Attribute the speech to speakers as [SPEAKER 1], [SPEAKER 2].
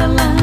[SPEAKER 1] la la.